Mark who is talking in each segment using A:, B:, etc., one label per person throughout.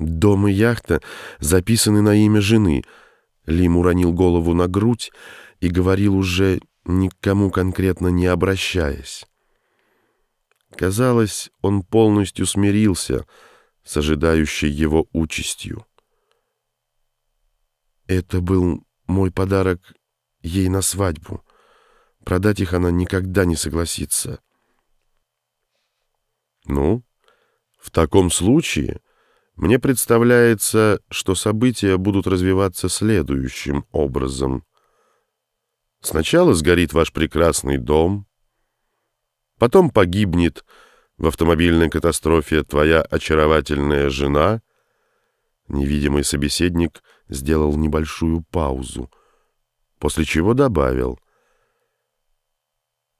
A: Дом и яхта записаны на имя жены. Лим уронил голову на грудь и говорил уже никому конкретно не обращаясь. Казалось, он полностью смирился с ожидающей его участью. Это был мой подарок ей на свадьбу. Продать их она никогда не согласится. Ну, в таком случае мне представляется, что события будут развиваться следующим образом. Сначала сгорит ваш прекрасный дом, потом погибнет в автомобильной катастрофе твоя очаровательная жена. Невидимый собеседник сделал небольшую паузу, после чего добавил.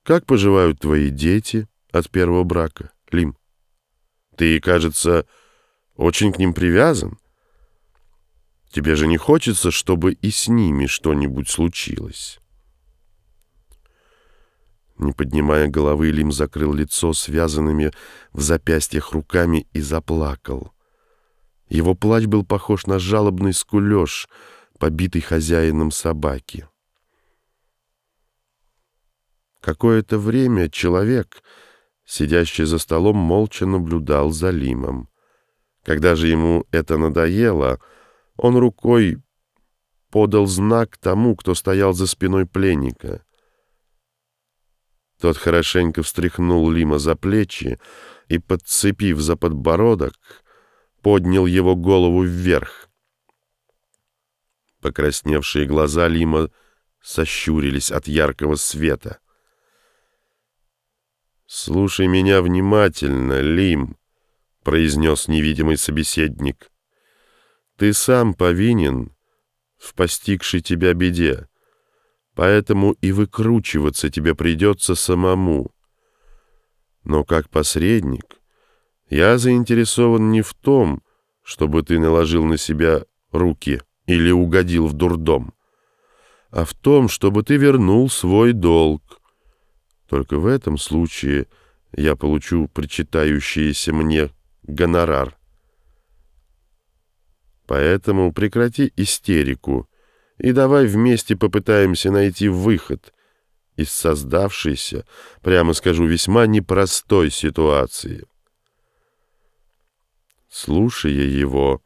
A: «Как поживают твои дети от первого брака, Лим? Ты, кажется, очень к ним привязан. Тебе же не хочется, чтобы и с ними что-нибудь случилось». Не поднимая головы, Лим закрыл лицо связанными в запястьях руками и заплакал. Его плач был похож на жалобный скулеж, побитый хозяином собаки. Какое-то время человек, сидящий за столом, молча наблюдал за Лимом. Когда же ему это надоело, он рукой подал знак тому, кто стоял за спиной пленника — тот хорошенько встряхнул Лима за плечи и, подцепив за подбородок, поднял его голову вверх. Покрасневшие глаза Лима сощурились от яркого света. «Слушай меня внимательно, Лим», — произнес невидимый собеседник. «Ты сам повинен в постигшей тебя беде. Поэтому и выкручиваться тебе придется самому. Но как посредник я заинтересован не в том, чтобы ты наложил на себя руки или угодил в дурдом, а в том, чтобы ты вернул свой долг. Только в этом случае я получу причитающийся мне гонорар. Поэтому прекрати истерику и давай вместе попытаемся найти выход из создавшейся, прямо скажу, весьма непростой ситуации. Слушая его,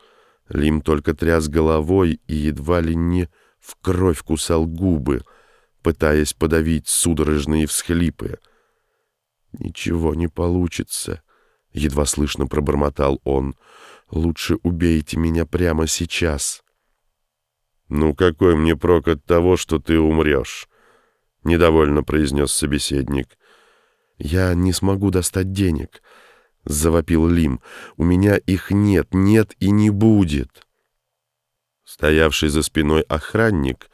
A: Лим только тряс головой и едва ли не в кровь кусал губы, пытаясь подавить судорожные всхлипы. «Ничего не получится», — едва слышно пробормотал он. «Лучше убейте меня прямо сейчас». «Ну какой мне прок от того, что ты умрешь?» — недовольно произнес собеседник. «Я не смогу достать денег», — завопил Лим. «У меня их нет, нет и не будет». Стоявший за спиной охранник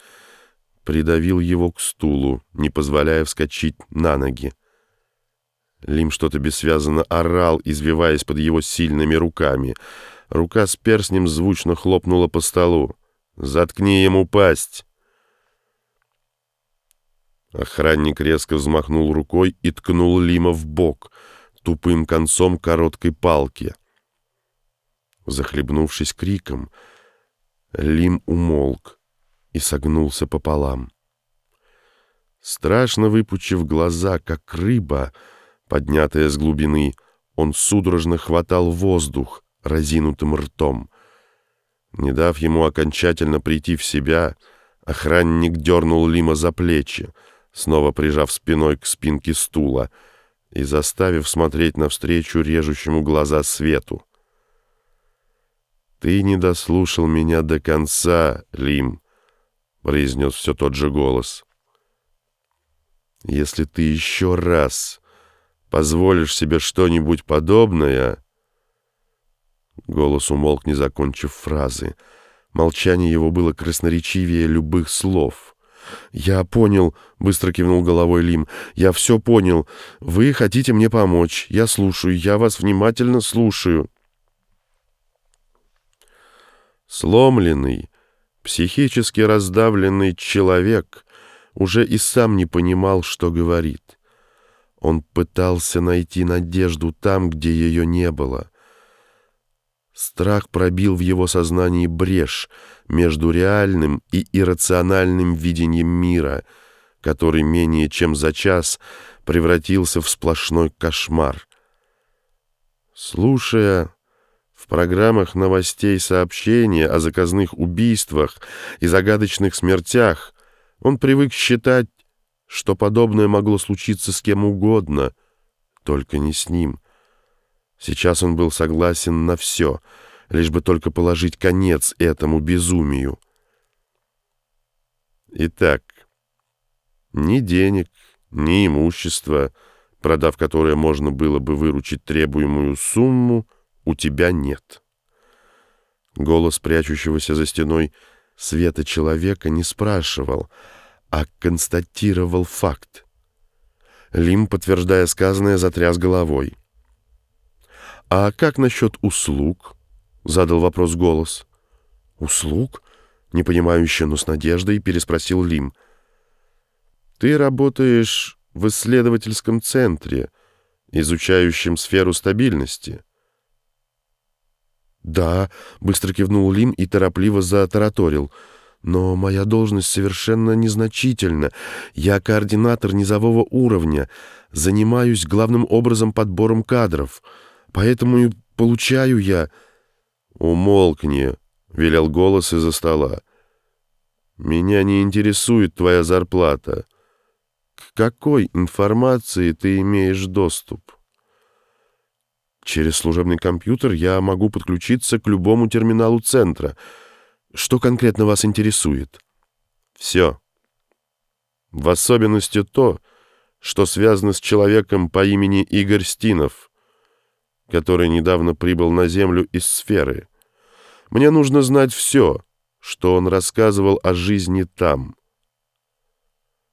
A: придавил его к стулу, не позволяя вскочить на ноги. Лим что-то бессвязно орал, извиваясь под его сильными руками. Рука с перстнем звучно хлопнула по столу. Заткни ему пасть!» Охранник резко взмахнул рукой и ткнул Лима в бок тупым концом короткой палки. Захлебнувшись криком, Лим умолк и согнулся пополам. Страшно выпучив глаза, как рыба, поднятая с глубины, он судорожно хватал воздух разинутым ртом — не дав ему окончательно прийти в себя, охранник дернул Лима за плечи, снова прижав спиной к спинке стула и заставив смотреть навстречу режущему глаза свету. «Ты не дослушал меня до конца, Лим», — произнес все тот же голос. «Если ты еще раз позволишь себе что-нибудь подобное...» Голос умолк, не закончив фразы. Молчание его было красноречивее любых слов. «Я понял», — быстро кивнул головой Лим. «Я все понял. Вы хотите мне помочь. Я слушаю. Я вас внимательно слушаю». Сломленный, психически раздавленный человек уже и сам не понимал, что говорит. Он пытался найти надежду там, где ее не было — Страх пробил в его сознании брешь между реальным и иррациональным видением мира, который менее чем за час превратился в сплошной кошмар. Слушая в программах новостей сообщения о заказных убийствах и загадочных смертях, он привык считать, что подобное могло случиться с кем угодно, только не с ним. Сейчас он был согласен на все, лишь бы только положить конец этому безумию. Итак, ни денег, ни имущества, продав которое можно было бы выручить требуемую сумму, у тебя нет. Голос прячущегося за стеной света человека не спрашивал, а констатировал факт. Лим, подтверждая сказанное, затряс головой. «А как насчет услуг?» — задал вопрос голос. «Услуг?» — непонимающе, но с надеждой переспросил Лим. «Ты работаешь в исследовательском центре, изучающем сферу стабильности». «Да», — быстро кивнул Лим и торопливо затараторил. «Но моя должность совершенно незначительна. Я координатор низового уровня, занимаюсь главным образом подбором кадров». Поэтому и получаю я...» «Умолкни», — велел голос из-за стола. «Меня не интересует твоя зарплата. К какой информации ты имеешь доступ?» «Через служебный компьютер я могу подключиться к любому терминалу центра. Что конкретно вас интересует?» «Все. В особенности то, что связано с человеком по имени Игорь Стинов» который недавно прибыл на Землю из сферы. Мне нужно знать все, что он рассказывал о жизни там.